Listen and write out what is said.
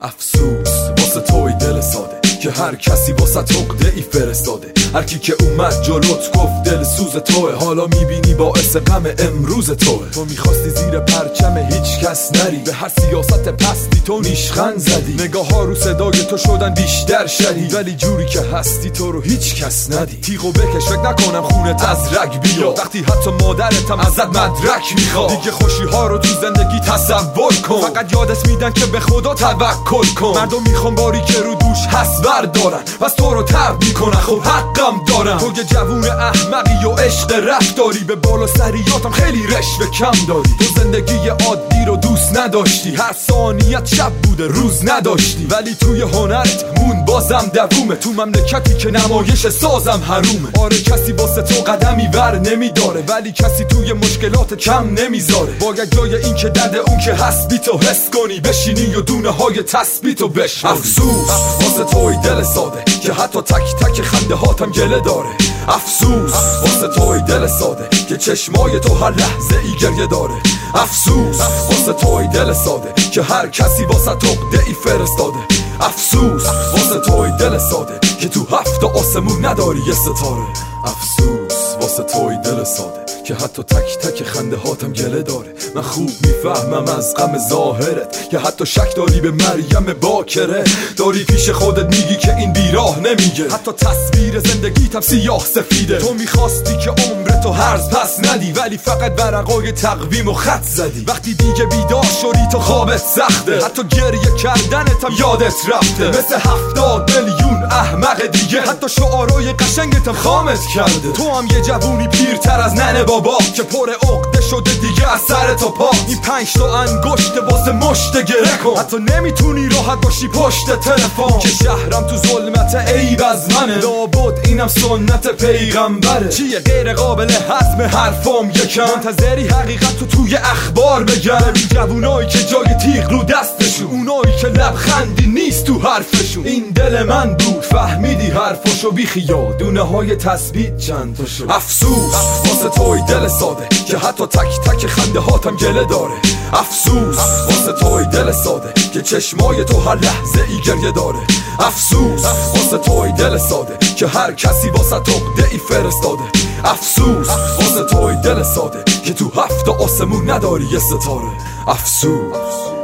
افسوس واسه توی دل ساده. که هر کسی واسه تقده ای فرستاده. هر کی که اومد جلوت گفت دل سوز توه. حالا می‌بینی باعث غم امروز توه. تو می‌خواستی زیر پرچم هیچ کس نری. به هر سیاست پستی تو نیشخن زدی. نگاه ها رو صدای تو شدن بیشتر شدی. ولی جوری که هستی تو رو هیچ کس ندی. تیغو بکش فکر نکنم خونت از رگ بیا وقتی حتی مادرتم ازت مدرک می‌خواد. دیگه خوشی ها رو تو زندگی تصور کن. فقط یادت میدن که به خدا توکل کن. مردم می‌خوان باری که رو دوش بردارن پس تو رو تب می‌کنن. خب حقم دارم. تو یه جوون احمقی و عشق رفتاری. به بالا سریاتم خیلی رشوه کم داری. تو زندگی عادی رو نداشتی. هر ثانیت شب بوده روز نداشتی. ولی توی هنرت مون بازم دوومه. تو مملکتی که نمایش سازم حرومه. آره کسی واسه تو قدمی بر نمیداره. ولی کسی توی مشکلات کم نمی‌ذاره. باید جای این که درد اون که هست بی تو حس کنی. بشینی و دونه های تثبیت و بش افسوس واسه توی دل ساده که حتی تک تک خنده هاتم گله داره. افسوس. واسه توی دل ساده که چشمای تو هر لحظه ای گریه داره. افسوس. واسه توی دل ساده که هر کسی واسه تقده ای فرستاده. افسوس. واسه توی دل ساده که تو هفت آسمون نداری یه ستاره. افسوس. واسه توی دل ساده که حتی تک تک خنده هاتم گله داره. من خوب می‌فهمم از غم ظاهرت که حتی شک داری به مریم باکره. داری پیش خودت میگی که این بیراه نمیگه. حتی تصویر زندگیتم سیاه سفیده. تو می‌خواستی که عمرتو هرز پس ندی ولی فقط ورقای تقویم و خط زدی. وقتی دیگه بیدار شدی تو خوابت سخته. حتی گریه کردنتم یادت رفته. مثل هفتاد میلیون احمق دیگه. حتی شعارای قشنگتم خامت کرده. تو هم یه جوونی پیرتر از ننه بابا که پر عقده شده دیگه از سر تا پا. این پنج تا انگشت واسه مشت گره کن. حتی نمی‌تونی راحت باشی پشت تلفن. که شهرم تو ظلمت عیب از منه. اینم سنت پیغمبره چیه؟ غیر قابل هضم حرفام یکم. منتظری حقیقت تو توی اخبار بگم. این جوونایی که جای تیغ رو دستشون. اونایی که لبخندی نیست تو حرفشون. این دل من بود فهمیدی حرفشو بی دونه های تثبیت چند تا شد. افسوس واسه توی دل ساده که حتی تک تک خنده هاتم گله داره. افسوس واسه توی دل ساده که چشمای تو هر لحظه ای گریه داره. افسوس واسه توی دل ساده که هر کسی واسه تقده ای فرستاده. افسوس واسه توی دل ساده که تو هفت آسمون نداری یه ستاره. افسوس.